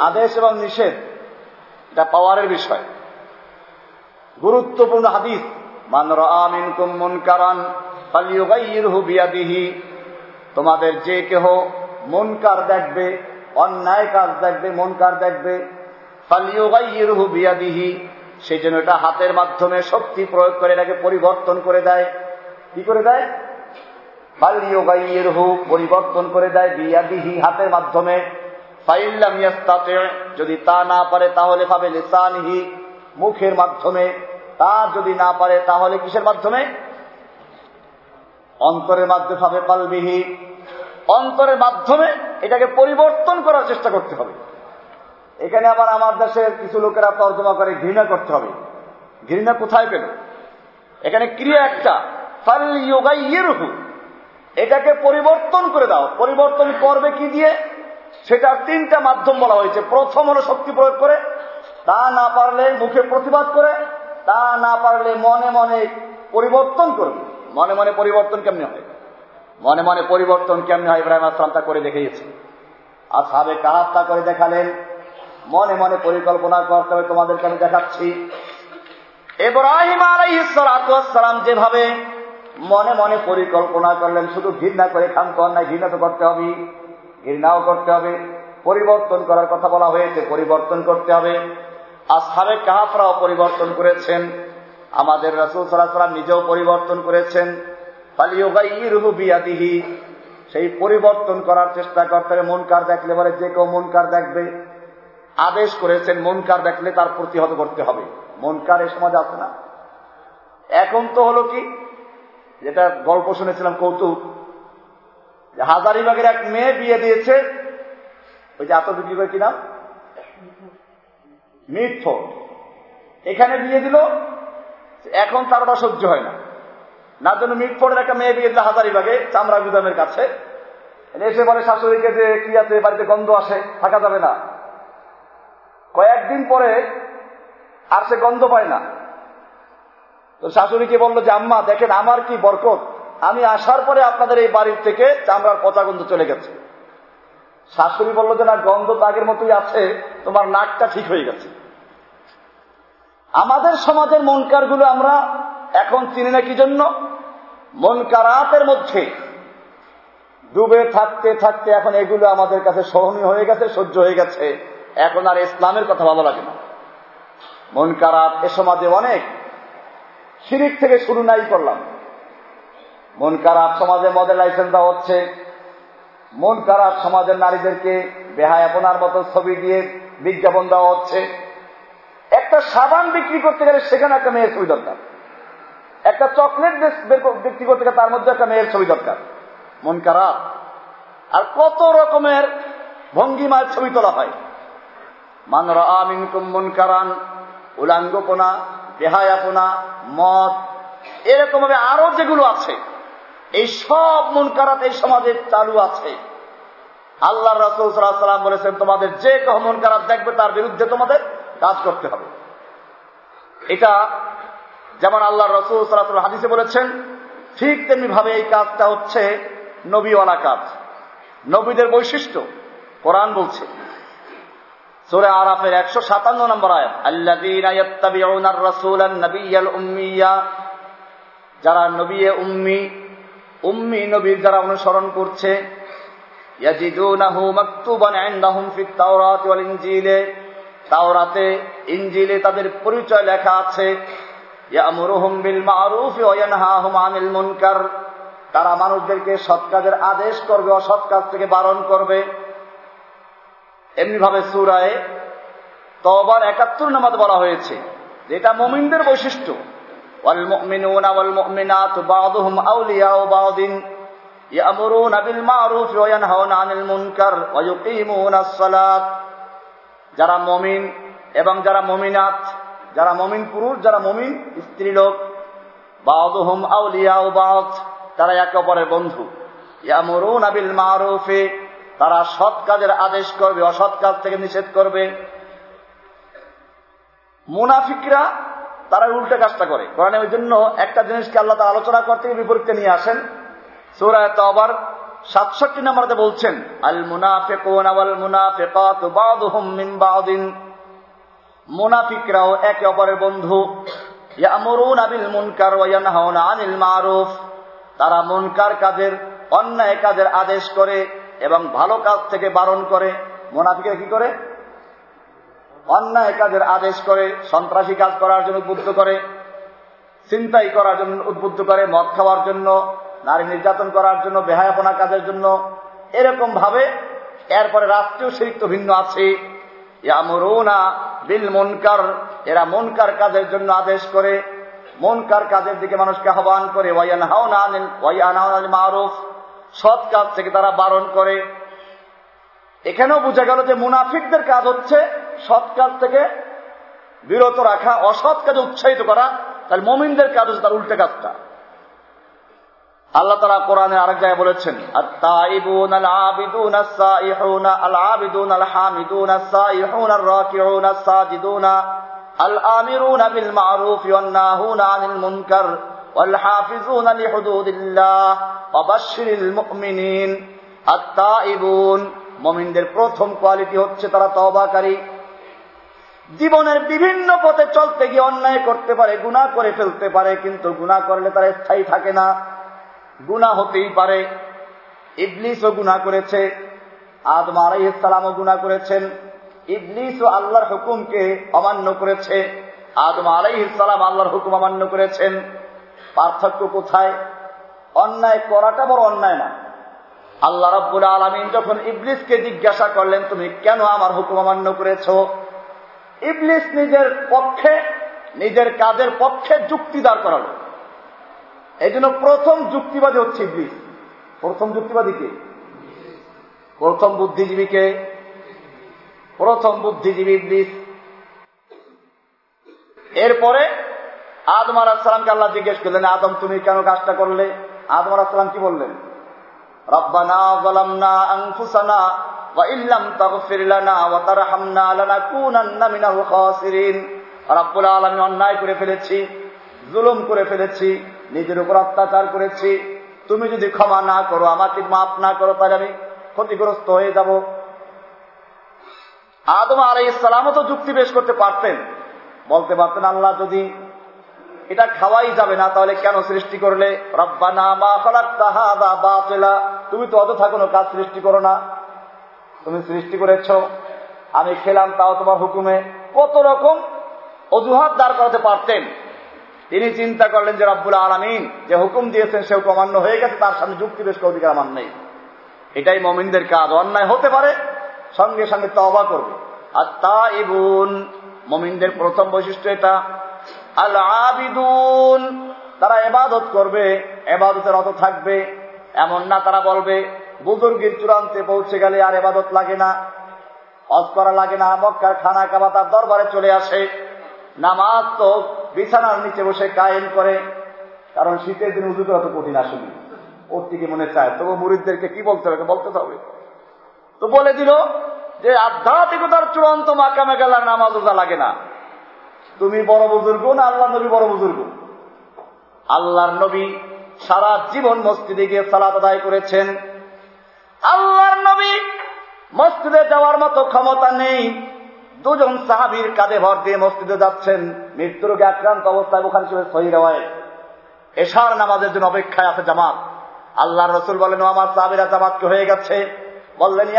আদেশ এবং নিষেধ, এটা পাওয়ারের বিষয়। গুরুত্বপূর্ণ হাদিস, মান রামিন কুমন কারণ তোমাদের যে কেহ মনকার দেখবে, অন্যায় কাজ দেখবে, মনকার দেখবে বিয়াদিহি সেই জন্য এটা হাতের মাধ্যমে শক্তি প্রয়োগ করে এটাকে পরিবর্তন করে দেয়। কি করে দেয়? ফালিউগাইরহু পরিবর্তন করে দেয় বিয়াদিহি, হাতের মাধ্যমে। যদি তা না পারে তাহলে পাবে লিসানহি, মুখের মাধ্যমে। তা যদি না পারে তাহলে কিসের মাধ্যমে? অন্তরের মাধ্যমে পাবে পালবিহি অন্তরের মাধ্যমে এটাকে পরিবর্তন করার চেষ্টা করতে হবে। এখানে আবার আমার দেশের কিছু লোকেরা তর্জমা করে ঘৃণা করতে হবে। ঘৃণা কোথায় পেল? এখানে ক্রিয়া একটা। ফাল এটাকে পরিবর্তন করে দাও। পরিবর্তন করবে কি দিয়ে? সেটার তিনটা মাধ্যম বলা হয়েছে। প্রথম হলো শক্তি প্রয়োগ করে, তা না পারলে মুখে প্রতিবাদ করে, তা না পারলে মনে মনে পরিবর্তন করবে মনে মনে পরিবর্তন কেমনি হয়? মনে মনে পরিবর্তন কেমনি হয়? ইব্রাহিম আসলাম তা করে দেখিয়েছে আর সাবে কাহাত্তা করে দেখালেন? মনে মনে পরিকল্পনা করতে হবে তোমাদেরকে আমি দেখাচ্ছি। এব্রাহিম আলাইসালাম যেভাবে মনে মনে পরিকল্পনা করলেন, শুধু ঘৃণা করে খান কর না ঘৃণা তো করতে হবে ঘৃণাও করতে হবে, পরিবর্তন করার কথা বলা হয়েছে, পরিবর্তন করতে হবে। আসাবে কাহাফরাও পরিবর্তন করেছেন, আমাদের রসুল সাল্লাহ নিজেও পরিবর্তন করেছেন। সেই পরিবর্তন করার চেষ্টা করতে হবে মনকার দেখলে বলে, যে কেউ মনকার দেখবে। আদেশ করেছেন মনকার দেখলে তার প্রতিহত করতে হবে। মনকার এ সমাজ আছে না? এখন তো হলো কি, যেটা গল্প শুনেছিলাম কৌতুক হাজারিবাগের এক মেয়ে বিয়ে দিয়েছে, ওই যে আত বিক্রি করে কিনা মিটফোর্ড এখানে বিয়ে দিল, এখন তার ওটা সহ্য হয় না। না জন্য মিটফোর্ডের একটা মেয়ে বিয়ে দিল হাজারিবাগে, চামড়া গুদামের কাছে। এসে বলে শাশুড়িকে যে কি আছে, বাড়িতে গন্ধ আসে, থাকা যাবে না। কয়েকদিন পরে আর সে গন্ধ পায় না। তো শাশুড়িকে বলল যে, আম্মা, দেখেন আমার কি বরকত। আমি আসার পরে আপনাদের এই বাড়ির থেকে চামড়ার পচা গন্ধ চলে গেছে। শাশুড়ি বলল যে, না, গন্ধ তো আগের মতোই আছে, তোমার নাকটা ঠিক হয়ে গেছে। আমাদের সমাজের মনকারগুলো আমরা এখন চিনি না কি জন্য মনকারাতের মধ্যে। ডুবে থাকতে থাকতে এখন এগুলো আমাদের কাছে সহনীয় হয়ে গেছে, সহ্য হয়ে গেছে। এখন আর ইসলামের কথা ভালো লাগে না। মন কারাত এ সমাজে অনেক সিরিক থেকে শুরু নাই করলাম। মন কারাত সমাজে মদের লাইসেন্স দেওয়া হচ্ছে। মন কারাত সমাজের নারীদেরকে বেহায়াপনার মতো ছবি দিয়ে বিজ্ঞাপন দেওয়া হচ্ছে। একটা সাবান বিক্রি করতে গেলে সেখানে একটা মেয়ের ছবি দরকার। একটা চকলেট বিক্রি করতে গেলে তার মধ্যে একটা মেয়ের ছবি দরকার। মন খারাপ আর কত রকমের ভঙ্গিমার ছবি তোলা হয়। মন কারান উলাঙ্গপনা বেহায়াপনা মদ এরকম ভাবে আরও যেগুলো আছে, এই সব মন কারাত এই সমাজে চালু আছে। আল্লাহ রাসুল বলেছেন, তোমাদের যে কহ মন খারাপ দেখবে, তার বিরুদ্ধে তোমাদের কাজ করতে হবে। এটা যেমন আল্লাহ রসুল সাল্লাহ হাদিসে বলেছেন, ঠিক তেমনি ভাবে এই কাজটা হচ্ছে নবীওয়ালা কাজ। নবীদের বৈশিষ্ট্য, কোরআন বলছে সুরে আরাফের একশো সাতান্ন নম্বর আয়াত আল্লাহ যারা নবী উম্মি উম্মি নবীর যারা অনুসরণ করছে তাওরাতে ইঞ্জিলে তাদের পরিচয় লেখা আছে তারা মানুষদেরকে সৎ কাজের আদেশ করবে অসৎ কাজ থেকে বারণ করবে। এমনি ভাবে সুরায় তবার একাত্তর নামাজ বলা হয়েছে যেটা মমিনদের বৈশিষ্ট্য والمؤمنون والمؤمنات بعضهم أولياء بعض يأمرون بالمعروف وينهون عن المنكر ويقيمون الصلاة যারা মমিন এবং যারা মমিনাত যারা মমিন পুরুষ যারা মমিন স্ত্রী লোক বাউদুহুম আউলিয়া ও বাউদ তারা একে অপরের বন্ধু ইয়ামরুন আবিল মারুফে তারা সৎ কাজের আদেশ করবে, অসৎ কাজ থেকে নিষেধ করবে। মুনাফিকরা তারা উল্টে কাজটা করে। কোরআনে ওই জন্য একটা জিনিসকে আল্লাহ তার আলোচনা করতে বিপরীতে নিয়ে আসেন। সুরায় তো আবার সাতষট্টি নম্বরতে বলছেন, আল মুনাফিকুন আওয়াল মুনাফিকাত বাদুহুম মিন বাদিন। মুনাফিকরাও একে অপরের বন্ধু। আবিল মুনকার আনিল তারা মুনকার কাজের, অন্যায় কাজের আদেশ করে। এবং ভালো কাজ থেকে বারণ করে মোনাফিকে কি করে? অন্যায় কাজের আদেশ করে, সন্ত্রাসী কাজ করার জন্য উদ্বুদ্ধ করে চিন্তাই করার জন্য উদ্বুদ্ধ করে, মদ খাওয়ার জন্য, নারী নির্যাতন করার জন্য, বেহায়াপনা কাজের জন্য। এরকম ভাবে এরপরে রাষ্ট্রীয় শিরিক্ত ভিন্ন আছে। বিল মনকার, এরা মনকার কাজের জন্য আদেশ করে। মনকার কাজের দিকে মানুষকে আহ্বান করে ওয়াইয়ান হাওনা ওয়াইয়ান মারুফ। সৎ কাজ থেকে তারা বারণ করে এখানেও বোঝা গেল যে মুনাফিকদের কাজ হচ্ছে সৎ কাজ থেকে বিরত রাখা অসৎ কাজে উৎসাহিত করা তাহলে মমিনদের কাজ হচ্ছে তার উল্টে কাজটা আল্লাহ তারা কোরআনে আরেক জায়গায় বলেছেন التائبون العابدون السائحون العابدون الحامدون السائحون الراكعون الساجدون الآمرون بالمعروف والناهون عن المنكر والحافظون لحدود الله وبشر المؤمنين التائبون মমিনদের প্রথম কোয়ালিটি হচ্ছে তারা তবাকারী জীবনের বিভিন্ন পথে চলতে গিয়ে অন্যায় করতে পারে গুণা করে ফেলতে পারে কিন্তু গুণা করলে তারা স্থায়ী থাকে না গুণা হতেই পারে ইবলিসও গুণা করেছে আদম আলাইসালামও গুণা করেছেন ইবলিসও আল্লাহর হুকুমকে অমান্য করেছে আদম আলাইসালাম আল্লাহর হুকুম অমান্য করেছেন পার্থক্য কোথায়? অন্যায় করাটা বড় অন্যায় না। আল্লাহ রব্বুল আলমিন যখন ইবলিসকে জিজ্ঞাসা করলেন, তুমি কেন আমার হুকুম অমান্য করেছ? ইবলিস নিজের পক্ষে, নিজের কাজের পক্ষে যুক্তি দাঁড় করালো। এই জন্য প্রথম যুক্তিবাদী হচ্ছে ইবলিস। প্রথম যুক্তিবাদী কে? প্রথম বুদ্ধিজীবীকে প্রথম বুদ্ধিজীবী ইবলিস। এরপরে আদম আলাহামকে আল্লাহ জিজ্ঞেস করলেন, আদম, তুমি কেন কাজটা করলে? আদম আলাহাম কি বললেন? ইল্লাম অন্যায় করে ফেলেছি, জুলুম করে ফেলেছি, নিজের উপর অত্যাচার করেছি। তুমি যদি ক্ষমা না করো, আমাকে মাফ না করো, তাহলে আমি ক্ষতিগ্রস্ত হয়ে যাব। আদম আলাই ইসলামও তো যুক্তি পেশ করতে পারতেন। বলতে পারতেন, আল্লাহ যদি এটা খাওয়াই যাবে না, তাহলে কেন সৃষ্টি করলে? রব্বানা মা খালাক্তাহাদা বাতিলা। তুমি তো অত কোনো কাজ সৃষ্টি করো না। তুমি সৃষ্টি করেছ, আমি খেলাম তাও তোমার হুকুমে। কত রকম অজুহাত দাঁড় করাতে পারতেন। তিনি চিন্তা করলেন যে রব্বুল আলমিন যে হুকুম দিয়েছেন সেও অমান্য হয়ে গেছে, তার সামনে যুক্তি বেশ অধিকার আমার নেই। এটাই মমিনদের কাজ। অন্যায় হতে পারে, সঙ্গে সঙ্গে তবা করবে। আর তা ইবুন মমিনদের প্রথম বৈশিষ্ট্য এটা আল আবিদুন তারা এবাদত করবে, এবাদতের অত থাকবে। এমন না তারা বলবে, বুজুর্গের চূড়ান্তে পৌঁছে গেলে আর এবাদত লাগে না। অজ করা লাগে না, মক্কার খানা কাবা তার দরবারে চলে আসে। নামাজ তো বিছানার নিচে বসে কায়েম করে। কারণ শীতের দিন উজু করা তো কঠিন আসলে। ওর থেকে মনে চায়, তবু মুরিদদেরকে কি বলতে হবে? বলতে হবে। তো বলে দিল যে আধ্যাত্মিকতার চূড়ান্ত মাকামে গেলার নামাজ ওজা লাগে না। তুমি বড় বুজুর্গ না আল্লাহ নবী বড় বুজুর্গ? আল্লাহর নবী সারা জীবন মসজিদে গিয়ে সালাত আদায় করেছেন। আল্লাহর নবী মসজিদে যাওয়ার মতো ক্ষমতা নেই। দুজন সাহাবির কাঁধে ভর দিয়ে মসজিদে যাচ্ছেন। মৃত্যু রোগে আক্রান্ত অবস্থায় ওখানে সহি রেওয়ায় এশার নামাজের জন্য অপেক্ষায় আছে জামাত। আল্লাহ রসুল বলেন আমার সাহাবিরা জামাতকে হয়ে গেছে? বললেন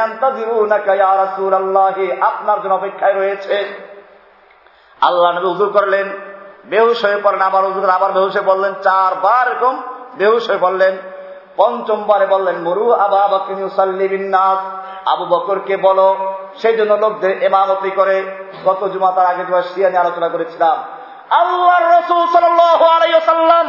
আপনার জন্য অপেক্ষায় রয়েছে। আল্লাহ নবী উজুর করলেন, বেহুশ হয়ে পড়লেন, আবার উজুর আবার বেহুশে বললেন চারবার এরকম বেহুশ হয়ে বললেন পঞ্চমবারে বললেন, মরু আবা বকিনাস আবু বকরকে বলো, সেই জন্য লোকদের এমামতি করে গত জুমা তার আগে জুমা শিয়া নিয়ে আলোচনা করেছিলাম। আল্লাহ রসুল সাল্লাম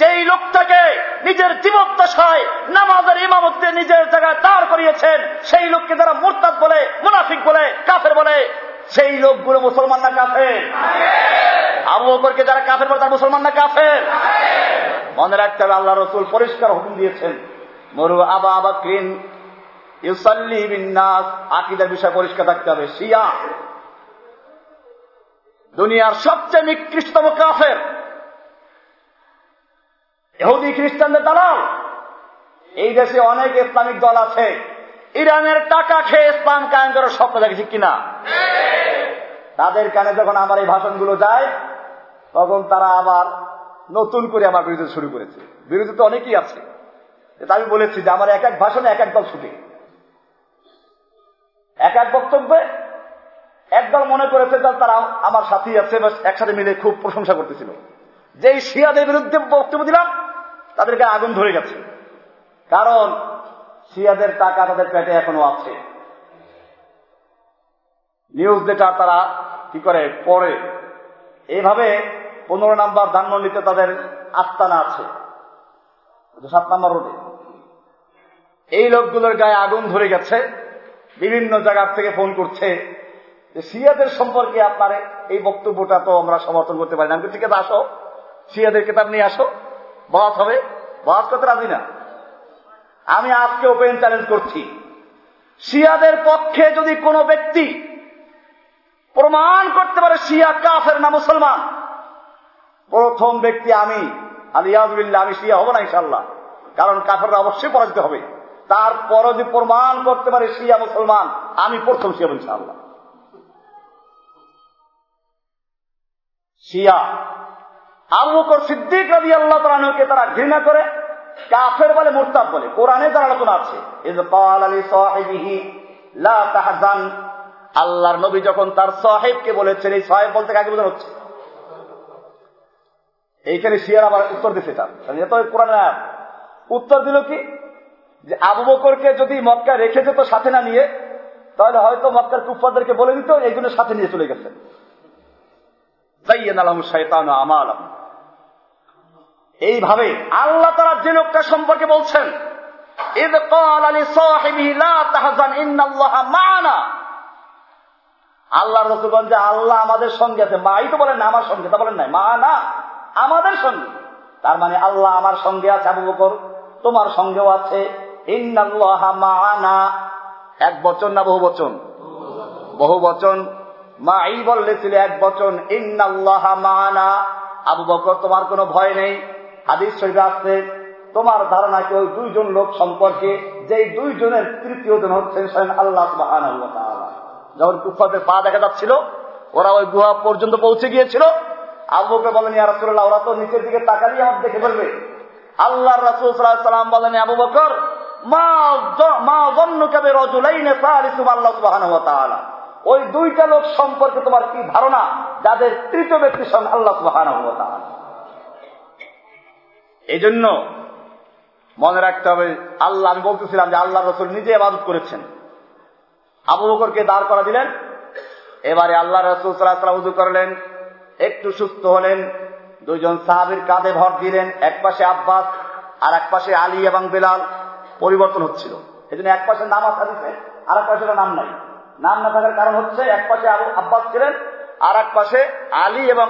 যেই লোকটাকে নিজের জীবদ্দশায় নামাজের ইমামতে নিজের জায়গায় দাঁড় করিয়েছেন, সেই লোককে যারা মোরতাদ বলে, মুনাফিক বলে, কাফের বলে সেই লোকগুলো মুসলমান না কাফের? আবু বকরকে যারা কাফের বলে, তার মুসলমান না কাফের? মনে রাখতে হবে, আল্লাহ রসুল পরিষ্কার হুকুম দিয়েছেন। মরু আবা আবা ক্রিন ইউসাল্লি বিন্যাস আকিদার বিষয় পরিষ্কার থাকতে হবে। শিয়া, দুনিয়ার সবচেয়ে নিকৃষ্টতম কাফের। এহুদি খ্রিস্টানদের দালাল। এই দেশে অনেক ইসলামিক দল আছে। ইরানের টাকা খেয়ে ইসলাম কায়েম করার স্বপ্ন দেখেছি কিনা? তাদের কানে যখন আমার এই ভাষণগুলো যায়, তখন তারা আবার নতুন করে আমার বিরুদ্ধে শুরু করেছে। বিরোধী তো অনেকেই আছে। আমি বলেছি যে আমার এক এক ভাষণে এক এক দল ছুটে। এক এক বক্তব্যে একদল মনে করেছে যে তারা আমার সাথী আছে একসাথে মিলে খুব প্রশংসা করতেছিল। যেই শিয়াদের বিরুদ্ধে বক্তব্য দিলাম, তাদেরকে আগুন ধরে গেছে। কারণ শিয়াদের টাকা তাদের পেটে এখনও আছে। নিউজ যেটা তারা কি করে, পড়ে। এইভাবে পনেরো নাম্বার ধানমন্ডিতে তাদের আস্তানা আছে। সাত নাম্বার রোডে। এই লোকগুলোর গায়ে আগুন ধরে গেছে। বিভিন্ন জায়গার থেকে ফোন করছে যে সিয়াদের সম্পর্কে আপনার এই বক্তব্যটা তো আমরা সমর্থন করতে পারি না। ঠিক আছে আসো? সিয়াদের কেতাব নিয়ে আসো। বহাস হবে। বহাস করতে রাজি না। আমি আজকে ওপেন চ্যালেঞ্জ করছি। শিয়াদের পক্ষে যদি কোনো ব্যক্তি প্রমাণ করতে পারে শিয়া কাফের না মুসলমান, প্রথম ব্যক্তি আমি আলিয়াজবিল্লা আমি শিয়া হব না ইনশাল্লাহ কারণ কাফেররা অবশ্যই পরাজিত হবে। তারপর যদি প্রমাণ করতে পারে শিয়া মুসলমান, আমি প্রথম শিয়া ইনশাল্লাহ শিয়া আবু বকর সিদ্দিক রবি আল্লাহ তালকে তারা ঘৃণা করে। কাফের বলে মোরতাব বলে, কোরআনে তার আলোচনা আছে আল্লাহর নবী যখন তার সাহেবকে বলেছেন, এই সাহেব বলতে কাকে বোঝানো হচ্ছে? এইখানে শিয়ার আবার উত্তর দিচ্ছে তার উত্তর দিল কি? যে আবু বকরকে যদি মক্কা রেখে যেত সাথে না নিয়ে, তাহলে হয়তো মক্কার কুফারদেরকে বলে দিত, এই জন্য সাথে নিয়ে চলে গেছে। এইভাবে আল্লাহ তারা যে লোকটা সম্পর্কে বলছেন আল্লাহ রসুলগঞ্জ আল্লাহ আমাদের সঙ্গে আছে, মাই তো বলেন না, আমার সঙ্গে, তা বলেন নাই, মা না, আমাদের সঙ্গে। তার মানে আল্লাহ আমার সঙ্গে আছে, আবু বকর, তোমার সঙ্গেও আছে এক বচন না বহু বচন? বহু বচন। মা এই বললে ছিল এক বচন, ইন্নাল্লাহ মানা। আবু বকর, তোমার কোনো ভয় নেই? হাদিস শরীফে আসছে তোমার ধারণা কি ওই দুইজন লোক সম্পর্কে? যে দুইজনের তৃতীয় জন হচ্ছেন স্বয়ং আল্লাহ বাহান যখন কুফাদের পা দেখা যাচ্ছিল, ওরা ওই গুহা পর্যন্ত পৌঁছে গিয়েছিল। আবুকে বলেন ইয়ারসুল্লাহ ওরা তো নিচের দিকে তাকালেই আমার দেখে ফেলবে। আল্লাহ রাসুল সাল্লাম বলেন আবু বকর সুবাহ ওই দুইটা লোক সম্পর্কে তোমার কি ধারণা? যাদের তৃতীয় ব্যক্তি সঙ্গে আল্লাহ সুবাহান এই জন্য মনে রাখতে হবে, আল্লাহ, আমি বলতেছিলাম যে আল্লাহ রসুল নিজে আবাদত করেছেন। আবু বকরকে দাঁড় করা দিলেন, এবারে আল্লাহ রসুল সাল্লাহ উজু করলেন, একটু সুস্থ হলেন, দুইজন সাহাবির কাঁধে ভর দিলেন, এক পাশে আব্বাস আর এক পাশে আলী এবং বেলাল পরিবর্তন হচ্ছিল। এই জন্য এক পাশে নাম দিচ্ছে আর এক পাশে নাম নাই। নাম না থাকার কারণ হচ্ছে এক পাশে আব্বাস ছিলেন আর এক পাশে আলী এবং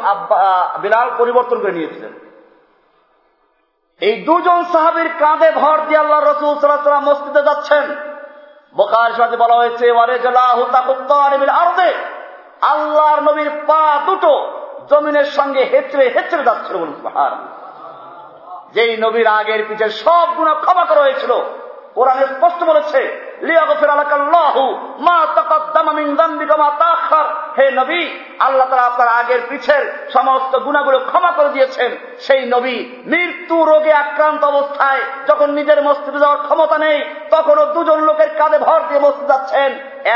বিলাল পরিবর্তন করে নিয়েছিলেন। এই দুজন সাহাবির কাঁধে ভর দিয়ে আল্লাহ রসুল মসজিদে যাচ্ছেন। বোকার সাথে বলা হয়েছে আরবে আল্লাহর নবীর পা দুটো জমিনের সঙ্গে হেঁচড়ে হেঁচড়ে যাচ্ছিল বলুন যেই নবীর আগের পিছের সব গুণা ক্ষমা করা হয়েছিল কোরআনে স্পষ্ট বলেছে হে নবী, আল্লাহ তারা আপনার আগের পিছের সমস্ত গুণাগুলো ক্ষমা করে দিয়েছেন। সেই নবী মৃত্যু রোগে আক্রান্ত অবস্থায় যখন নিজের মসজিদে যাওয়ার ক্ষমতা নেই, তখনও দুজন লোকের কাঁধে ভর দিয়ে মসজিদ যাচ্ছেন।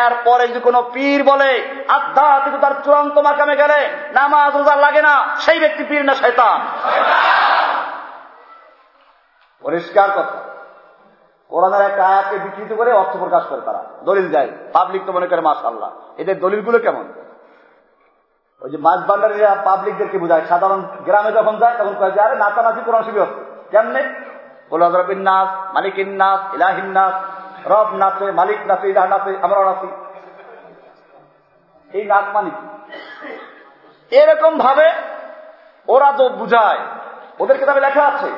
এরপরে যদি কোনো পীর বলে আধ্যাত্মিকতার চূড়ান্ত মাকামে গেলে নামাজ রোজা লাগে না, সেই ব্যক্তি পীর না শয়তান। পরিষ্কার কথা। কোরআনের একটা আয়াতকে বিকৃত করে অর্থ প্রকাশ করে তারা। দলিল দেয়। পাবলিক তো মনে করে মাসাল্লাহ এদের দলিলগুলো কেমন? ওই যে মাছ ভান্ডারীরা পাবলিকদেরকে বোঝায়। সাধারণ গ্রামে যখন যায়, তখন কয়ে যে, আরে, নাচানাচি কোরআন শিবির কেমনে? রবিন নাচ মালিকিন নাচ ইলাহিন রব নাচে, মালিক নাচে, ইলাহ নাচে আমরা নাচি। এই নাচ মানি এরকম ভাবে ওরা তো বুঝায়। ওদের কিতাবে লেখা আছে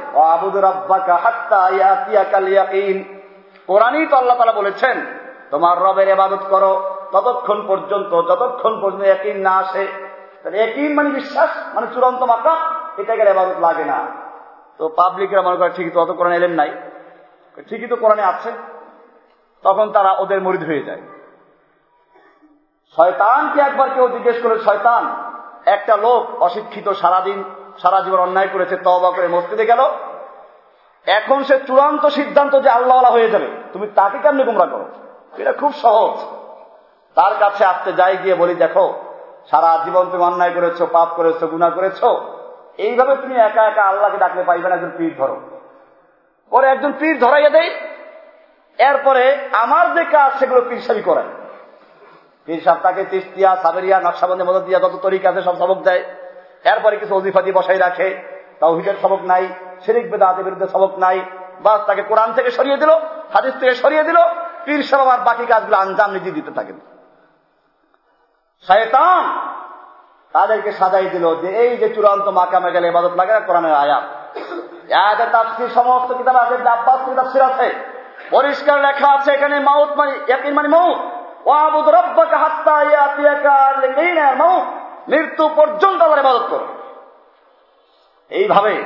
কোরআনই তো আল্লাহ তালা বলেছেন, তোমার রবের এবাদত করো ততক্ষণ পর্যন্ত, যতক্ষণ পর্যন্ত একই না আসে। একই মানে বিশ্বাস মানে চূড়ান্ত মাকা এটা গেলে এবাদত লাগে না। তো পাবলিকরা মনে করে, ঠিকই তো, অত কোরআন এলেন নাই। ঠিকই তো কোরআনে আছে তখন তারা ওদের মরিদ হয়ে যায়। শয়তানকে একবার কেউ জিজ্ঞেস করে শয়তান, একটা লোক অশিক্ষিত সারাদিন সারা জীবন অন্যায় করেছে তবা করে মসজিদে গেল। এখন সে চূড়ান্ত সিদ্ধান্ত যে আল্লাহ হয়ে যাবে, তুমি তাকে কেমনি গুমরা করো? এটা খুব সহজ। তার কাছে আসতে যাই গিয়ে বলি, দেখো, সারা জীবন তুমি অন্যায় করেছ, পাপ করেছ গুণা করেছ। এইভাবে তুমি একা একা আল্লাহকে ডাকলে পাইবে না, একজন পীর ধরো। পরে একজন পীর ধরাইয়া দেয়। এরপরে আমার যে কাজ, সেগুলো পীর সাবি করায় পীর সাহ তাকে তিস্তিয়া, সাবেরিয়া, নকশাবন্দি, মদত দিয়া যত তরিকা আছে সব সবক দেয়। এরপরে কিছু অজিফাদি বসাই রাখে তাও হিটের সবক নাই, শিরিক বেদাতের বিরুদ্ধে সবক নাই, বাস তাকে কোরআন থেকে সরিয়ে দিল, হাদিস থেকে সরিয়ে দিল, পীর সাহেব আর বাকি কাজগুলো আঞ্জাম নিজে দিতে থাকেন। শয়তান তাদেরকে সাজাই দিল যে এই যে চূড়ান্ত মাকামে গেলে ইবাদত লাগে না, কোরআনের আয়াত। সমস্ত কিতাব আছে আছে। পরিষ্কার লেখা আছে এখানে, মাউত মানে মানে মাউত। মৃত্যু পর্যন্ত আমার ইবাদত করো। এইভাবে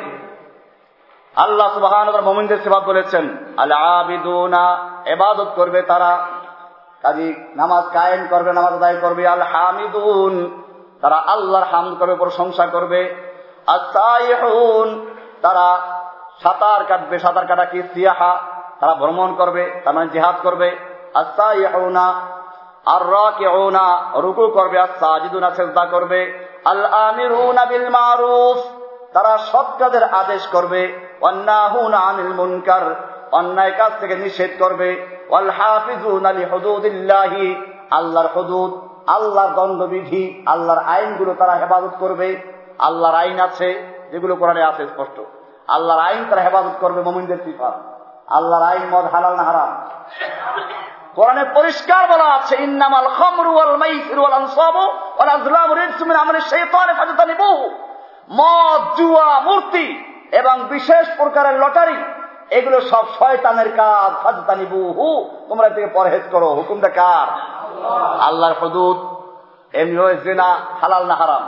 আল্লাহ সুবাহান মোমিনদের সেবা বলেছেন আল্লাহ এবাদত করবে তারা। কাজী নামাজ কায়েম করবে, নামাজ আদায় করবে। আল হামিদুন তারা আল্লাহর হাম করবে, প্রশংসা করবে। তারা সাঁতার কাটবে, সাঁতার কাটা কি? সিয়াহা, তারা ভ্রমণ করবে, তার মানে জিহাদ করবে। আর করবে করবে মারুফ তারা আদেশ করবে অন্যায় কাজ থেকে নিষেধ করবে আলি আল্লাহর হুদুদ, আল্লাহর দণ্ডবিধি, আল্লাহর আইনগুলো তারা হেফাজত করবে, আল্লাহর আইন আছে, যেগুলো কোরআনে আছে স্পষ্ট, আল্লাহর আইন তারা হেফাজত করবে মোমিনদের সিফা আল্লাহর আইন মদ হালাল না হারাম। কোরআনে পরিষ্কার বলা আছে ইন্নামাল খামরু ওয়াল মাইসির ওয়াল আনসাবু ওয়াল আজলামু রিজসুম মিন আমালি শাইতানি ফাজতানিবুহু। মদ জুয়া মূর্তি এবং বিশেষ প্রকারের লটারি এগুলো সব শয়তানের কাজ। ফাজতানিবুহু তোমরা থেকে পরহেজ করো। হুকুমটা কার? আল্লাহর হদুদ। এমনি হয়ে জিনা হালাল না হারাম।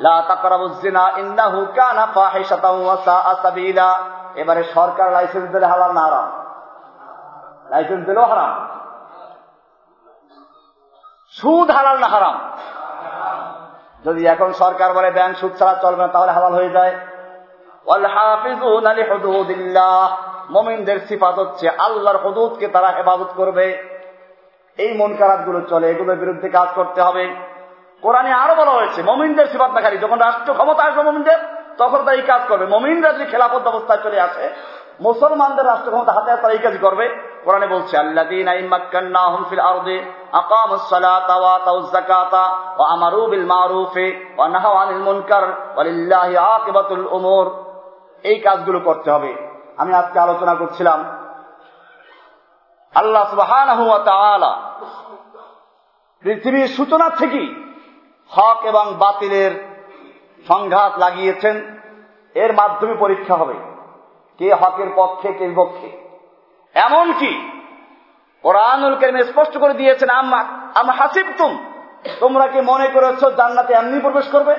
লা তাকরাবুজ জিনা ইন্নাহু কানা ফাহিশাতাও ওয়া সাআ সাবিলা। এবারে সরকার লাইসেন্স দিলে হালাল না হারাম। লাইসেন্স দিলেও হারাম সুদ হালাল না হারাম যদি এখন সরকার বলে ব্যাংক সুদ ছাড়া চলবে না, তাহলে হালাল হয়ে যায়। মমিনদের সিফাত হচ্ছে আল্লাহর হদুদকে তারা হেফাজত করবে। এই মন কারাতগুলো চলে, এগুলোর বিরুদ্ধে কাজ করতে হবে। কোরআনে আরও বলা হয়েছে, মমিনদের সিফাত দেখারি যখন রাষ্ট্র ক্ষমতা আসবে মমিনদের, তখন তারা এই কাজ করবে। মমিনরা যদি খেলাফত অবস্থায় চলে আসে, মুসলমানদের রাষ্ট্র ক্ষমতা হাতে তারা এই কাজ করবে। কোরআনে বলছে, আল্লাযীনা ইম্মাক্কান্নাহুম ফিল আরদি আকামুস সালাতা ওয়া আতাউজ যাকাতা ওয়া আমারু বিল মারুফি ওয়া নাহাউ আনিল মুনকার ওয়ালিল্লাহি আকিবাতুল উমুর। এই কাজগুলো করতে হবে। আমি আজকে আলোচনা করছিলাম, আল্লাহ সুবহানাহু ওয়া তাআলা পৃথিবীর সূচনা থেকেই হক এবং বাতিলের সংঘাত লাগিয়েছেন। এর মাধ্যমে পরীক্ষা হবে, কে হকের পক্ষে, কে বিপক্ষে। এমনকি কোরআনুল কেরিমে স্পষ্ট করে দিয়েছেন, আম্মা আম হাসিব তুম তোমরা কি মনে করেছ জান্নাতে এমনি প্রবেশ করবে?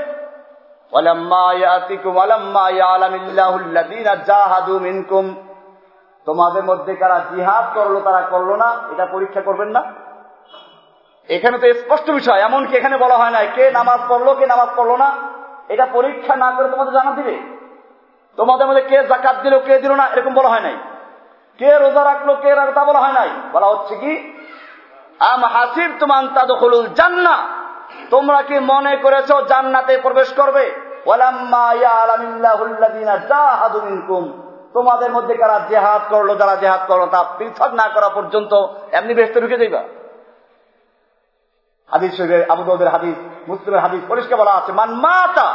তোমাদের মধ্যে কারা জিহাদ করল, তারা করল না, এটা পরীক্ষা করবেন না। এখানে তো স্পষ্ট বিষয়, এমনকি এখানে বলা হয় না, কে নামাজ পড়ল, কে নামাজ পড়ল না, এটা পরীক্ষা না করে তোমাদের জানা দিবে। তোমাদের মধ্যে কে জাকাত দিল, কে দিল না, এরকম বলা হয় নাই। কে রোজা রাখল, কে তা বলা হয় নাই। বলা হচ্ছে কি, আম হাসিব তুমান তাদুল জান্না তোমরা কি মনে করেছ জান্নাতে প্রবেশ করবে? তোমাদের মধ্যে কারা জেহাদ করল, যারা জেহাদ করল, তা পৃথক না করা পর্যন্ত এমনি ব্যস্ত ঢুকে যাইবা। হাদিস শরীফের আবুদের হাদিস, মুসলিমের হাদিস পরিষ্কার বলা আছে, মান মাতা,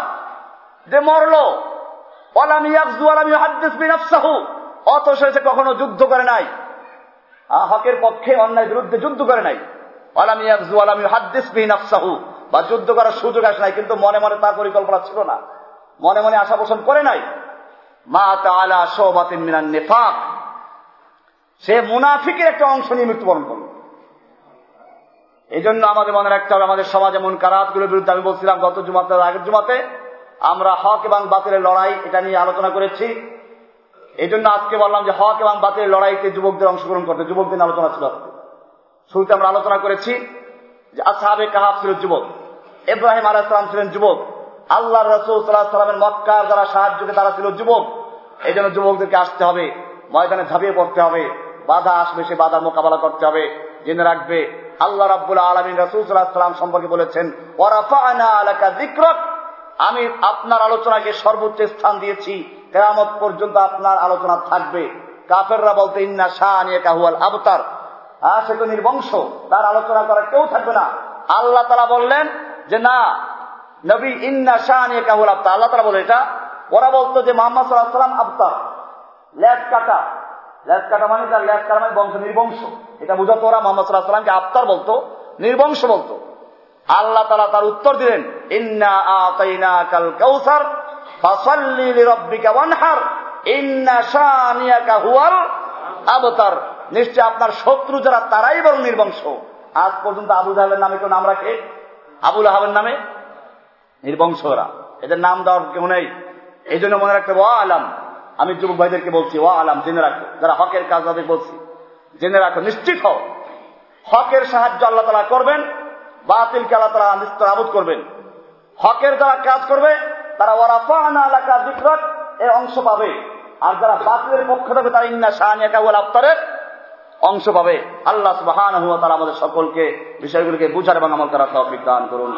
যে মরলো অথচ সে কখনো যুদ্ধ করে নাই। হকের পক্ষে অন্যায় বিরুদ্ধে যুদ্ধ করে নাই। বা যুদ্ধ করার সুযোগ আসে নাই, কিন্তু মনে মনে তার পরিকল্পনা ছিল না। মনে মনে আশা পোষণ করে নাই। মা তালা সৌবাতিন মিনান নেফাক। সে মুনাফিকের একটা অংশ নিয়ে মৃত্যুবরণ করল। এই জন্য আমাদের মনে রাখতে হবে, আমাদের সমাজ এমন কারাতগুলোর বিরুদ্ধে আমি বলছিলাম, গত জুমাতে আগের জুমাতে আমরা হক এবং বাতিলের লড়াই, এটা নিয়ে আলোচনা করেছি। এই জন্য আজকে বললাম যে হক এবং বাতিলের লড়াইতে যুবকদের অংশগ্রহণ করতে। যুবকদের আলোচনা ছিল। শুরুতে আমরা আলোচনা করেছি যে আসাবে কাহাব ছিল যুবক, ইব্রাহিম আলাইসালাম ছিলেন যুবক আল্লাহ রসুল সাল্লাহ সাল্লামের মক্কার যারা সাহায্যকে তারা ছিল যুবক। এই জন্য যুবকদেরকে আসতে হবে, ময়দানে ঝাঁপিয়ে পড়তে হবে, বাধা আসবে, সে বাধার মোকাবেলা করতে হবে, জেনে রাখবে। আল্লাহ রাব্বুল আলমিন রসুল সাল্লাহ সাল্লাম সম্পর্কে বলেছেন আমি আপনার আলোচনাকে সর্বোচ্চ স্থান দিয়েছি। কেরামত পর্যন্ত আপনার আলোচনা থাকবে। কাফেররা বলতে, ইন্না শাহ আনিয়ে কাহুয়াল আবতার। হ্যাঁ সে তো নির্বংশ, তার আলোচনা করার কেউ থাকবে না। আল্লাহ তারা বললেন যে, না, নবী, ইন্না শাহ আনিয়ে কাহুয়াল আবতার। আল্লাহ তারা বলে, এটা? ওরা বলতো যে, মোহাম্মদ সাল্লাহ সাল্লাম আবতার। ল্যাস কাটা। ল্যাস কাটা মানে তার ল্যাস কাটা মানে বংশ নির্বংশ। এটা বুঝাতো ওরা, মোহাম্মদ সাল্লাহ সাল্লামকে আবতার বলতো, নির্বংশ বলতো। আল্লাহ তালা তার উত্তর দিলেন, ইন্না আতাইনা কাল কৌসার আবতার। নিশ্চয় আপনার শত্রু যারা, তারাই বরং নির্বংশ। আজ পর্যন্ত আবু জাহেলের নামে কেউ নাম রাখে? আবুল আহাবের নামে? নির্বংশ ওরা। এদের নাম দেওয়ার কেউ নেই। এই জন্য মনে রাখতে ওয়া আলাম। আমি যুবক ভাইদেরকে বলছি ওয়া আলাম, জেনে রাখো। যারা হকের কাজ তাদের বলছি, জেনে রাখো, নিশ্চিত হও। হকের সাহায্য আল্লাহ তালা করবেন, বাতিলকে আল্লাহ তারা নিস্তর আবুদ করবেন। হকের দ্বারা কাজ করবে তারা ওয়ারাফা এলাকা বিক্রট এর অংশ পাবে। আর যারা বাতিলের পক্ষ থাকবে তারা ইন্না শাহানিয়া আফতারের অংশ পাবে। আল্লাহ সুবাহান হুয়া তারা আমাদের সকলকে বিষয়গুলিকে বুঝার এবং আমল করার তৌফিক দান করুন।